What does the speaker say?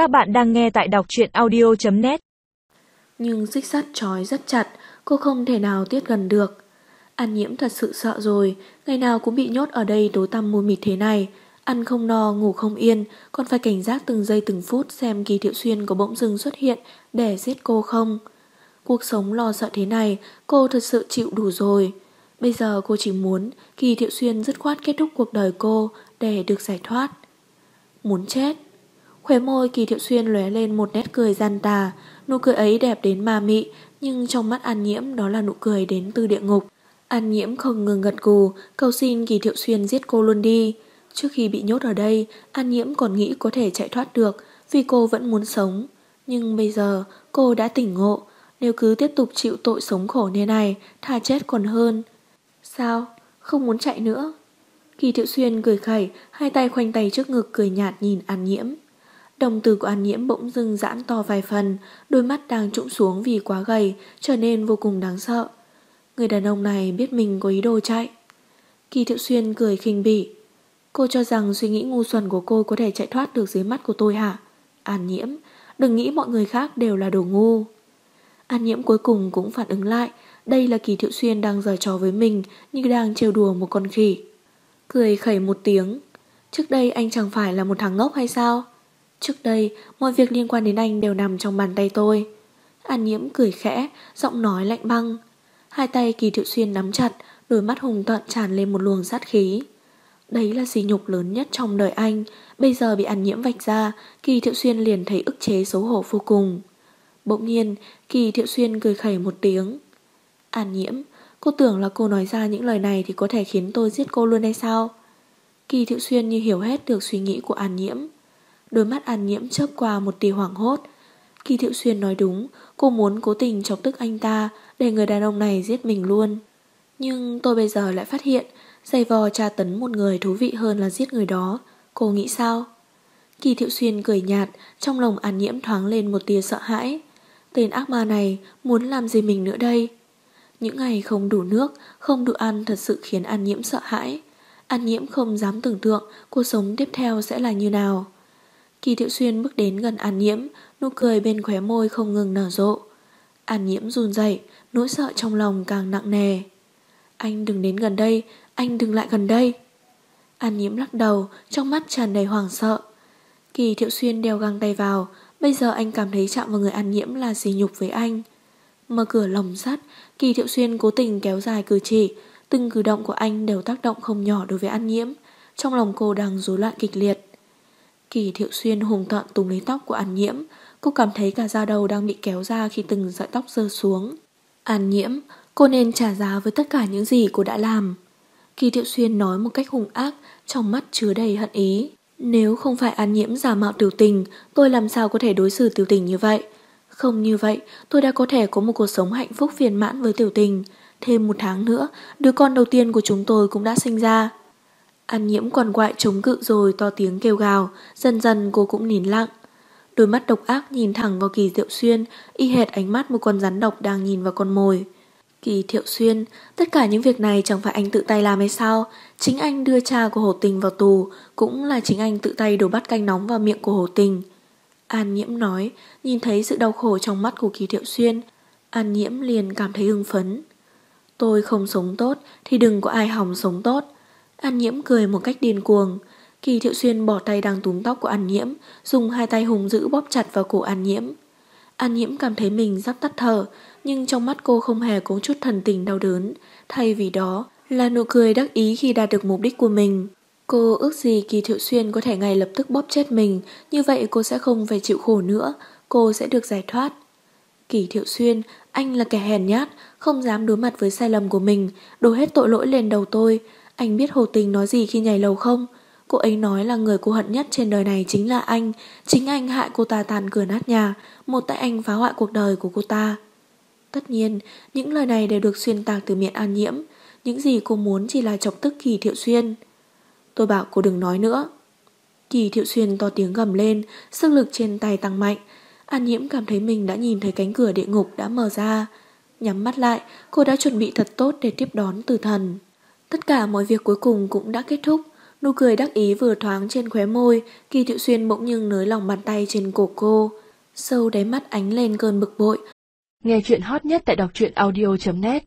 Các bạn đang nghe tại đọc truyện audio.net Nhưng xích sắt trói rất chặt, cô không thể nào tiết gần được. An nhiễm thật sự sợ rồi, ngày nào cũng bị nhốt ở đây tối tăm mù mịt thế này. Ăn không no, ngủ không yên, còn phải cảnh giác từng giây từng phút xem kỳ thiệu xuyên có bỗng dưng xuất hiện để giết cô không. Cuộc sống lo sợ thế này, cô thật sự chịu đủ rồi. Bây giờ cô chỉ muốn Kỳ Thiệu Xuyên dứt khoát kết thúc cuộc đời cô để được giải thoát. Muốn chết. Khóe môi Kỳ Thiệu Xuyên lóe lên một nét cười gian tà, nụ cười ấy đẹp đến ma mị, nhưng trong mắt An Nhiễm đó là nụ cười đến từ địa ngục. An Nhiễm không ngừng gật gù, cầu xin Kỳ Thiệu Xuyên giết cô luôn đi. Trước khi bị nhốt ở đây, An Nhiễm còn nghĩ có thể chạy thoát được vì cô vẫn muốn sống. Nhưng bây giờ cô đã tỉnh ngộ, nếu cứ tiếp tục chịu tội sống khổ như này, thà chết còn hơn. Sao? Không muốn chạy nữa? Kỳ Thiệu Xuyên cười khẩy, hai tay khoanh tay trước ngực cười nhạt nhìn An Nhiễm. Đồng tử của An Nhiễm bỗng dưng giãn to vài phần, đôi mắt đang trũng xuống vì quá gầy, trở nên vô cùng đáng sợ. Người đàn ông này biết mình có ý đồ chạy. Kỳ Thiệu Xuyên cười khinh bỉ. Cô cho rằng suy nghĩ ngu xuẩn của cô có thể chạy thoát được dưới mắt của tôi hả? An Nhiễm, đừng nghĩ mọi người khác đều là đồ ngu. An Nhiễm cuối cùng cũng phản ứng lại, đây là Kỳ Thiệu Xuyên đang giở trò với mình như đang trêu đùa một con khỉ. Cười khẩy một tiếng. Trước đây anh chẳng phải là một thằng ngốc hay sao? Trước đây, mọi việc liên quan đến anh đều nằm trong bàn tay tôi. An nhiễm cười khẽ, giọng nói lạnh băng. Hai tay Kỳ Thiệu Xuyên nắm chặt, đôi mắt hùng tận tràn lên một luồng sát khí. Đấy là sỉ nhục lớn nhất trong đời anh, bây giờ bị An nhiễm vạch ra, Kỳ Thiệu Xuyên liền thấy ức chế xấu hổ vô cùng. Bỗng nhiên, Kỳ Thiệu Xuyên cười khẩy một tiếng. An nhiễm, cô tưởng là cô nói ra những lời này thì có thể khiến tôi giết cô luôn hay sao? Kỳ Thiệu Xuyên như hiểu hết được suy nghĩ của An nhiễm. Đôi mắt An nhiễm chớp qua một tia hoảng hốt. Kỳ Thiệu Xuyên nói đúng, cô muốn cố tình chọc tức anh ta để người đàn ông này giết mình luôn. Nhưng tôi bây giờ lại phát hiện giày vò tra tấn một người thú vị hơn là giết người đó. Cô nghĩ sao? Kỳ Thiệu Xuyên cười nhạt, trong lòng An nhiễm thoáng lên một tia sợ hãi. Tên ác ma này muốn làm gì mình nữa đây? Những ngày không đủ nước, không đủ ăn thật sự khiến An Nhiễm sợ hãi. An Nhiễm không dám tưởng tượng cuộc sống tiếp theo sẽ là như nào. Kỳ Thiệu Xuyên bước đến gần An Nhiễm, nụ cười bên khóe môi không ngừng nở rộ. An Nhiễm run rẩy, nỗi sợ trong lòng càng nặng nề. Anh đừng đến gần đây, anh đừng lại gần đây. An Nhiễm lắc đầu, trong mắt tràn đầy hoảng sợ. Kỳ Thiệu Xuyên đeo găng tay vào, bây giờ anh cảm thấy chạm vào người An Nhiễm là sỉ nhục với anh. Mở cửa lồng sắt, Kỳ Thiệu Xuyên cố tình kéo dài cử chỉ, từng cử động của anh đều tác động không nhỏ đối với An Nhiễm. Trong lòng cô đang rối loạn kịch liệt. Kỳ Thiệu Xuyên hùng tọn tùng lấy tóc của An Nhiễm, cô cảm thấy cả da đầu đang bị kéo ra khi từng sợi tóc rơi xuống. An Nhiễm, cô nên trả giá với tất cả những gì cô đã làm. Kỳ Thiệu Xuyên nói một cách hung ác, trong mắt chứa đầy hận ý. Nếu không phải An Nhiễm giả mạo tiểu tình, tôi làm sao có thể đối xử tiểu tình như vậy? Không như vậy, tôi đã có thể có một cuộc sống hạnh phúc viên mãn với tiểu tình. Thêm một tháng nữa, đứa con đầu tiên của chúng tôi cũng đã sinh ra. An nhiễm còn quại chống cự rồi to tiếng kêu gào, dần dần cô cũng nín lặng. Đôi mắt độc ác nhìn thẳng vào kỳ diệu xuyên, y hệt ánh mắt một con rắn độc đang nhìn vào con mồi. Kỳ thiệu xuyên, tất cả những việc này chẳng phải anh tự tay làm hay sao? Chính anh đưa cha của Hồ Tình vào tù, cũng là chính anh tự tay đổ bát canh nóng vào miệng của Hồ Tình. An Nhiễm nói, nhìn thấy sự đau khổ trong mắt của Kỳ Thiệu Xuyên, An Nhiễm liền cảm thấy hưng phấn. Tôi không sống tốt thì đừng có ai hỏng sống tốt. An Nhiễm cười một cách điên cuồng. Kỳ Thiệu Xuyên bỏ tay đang túm tóc của An Nhiễm, dùng hai tay hùng giữ bóp chặt vào cổ An Nhiễm. An Nhiễm cảm thấy mình sắp tắt thở, nhưng trong mắt cô không hề có chút thần tình đau đớn, thay vì đó là nụ cười đắc ý khi đạt được mục đích của mình. Cô ước gì Kỳ Thiệu Xuyên có thể ngay lập tức bóp chết mình, như vậy cô sẽ không phải chịu khổ nữa, cô sẽ được giải thoát. Kỳ Thiệu Xuyên, anh là kẻ hèn nhát, không dám đối mặt với sai lầm của mình, đổ hết tội lỗi lên đầu tôi. Anh biết Hồ Tình nói gì khi nhảy lầu không? Cô ấy nói là người cô hận nhất trên đời này chính là anh, chính anh hại cô ta tàn cửa nát nhà, một tại anh phá hoại cuộc đời của cô ta. Tất nhiên, những lời này đều được xuyên tạc từ miệng An Nhiễm, những gì cô muốn chỉ là chọc tức Kỳ Thiệu Xuyên. Tôi bảo cô đừng nói nữa. Kỳ thiệu xuyên to tiếng gầm lên, sức lực trên tay tăng mạnh. An nhiễm cảm thấy mình đã nhìn thấy cánh cửa địa ngục đã mở ra. Nhắm mắt lại, cô đã chuẩn bị thật tốt để tiếp đón tử thần. Tất cả mọi việc cuối cùng cũng đã kết thúc. Nụ cười đắc ý vừa thoáng trên khóe môi, Kỳ Thiệu Xuyên bỗng nhưng nới lòng bàn tay trên cổ cô. Sâu đáy mắt ánh lên cơn bực bội. Nghe chuyện hot nhất tại đọc truyện audio.net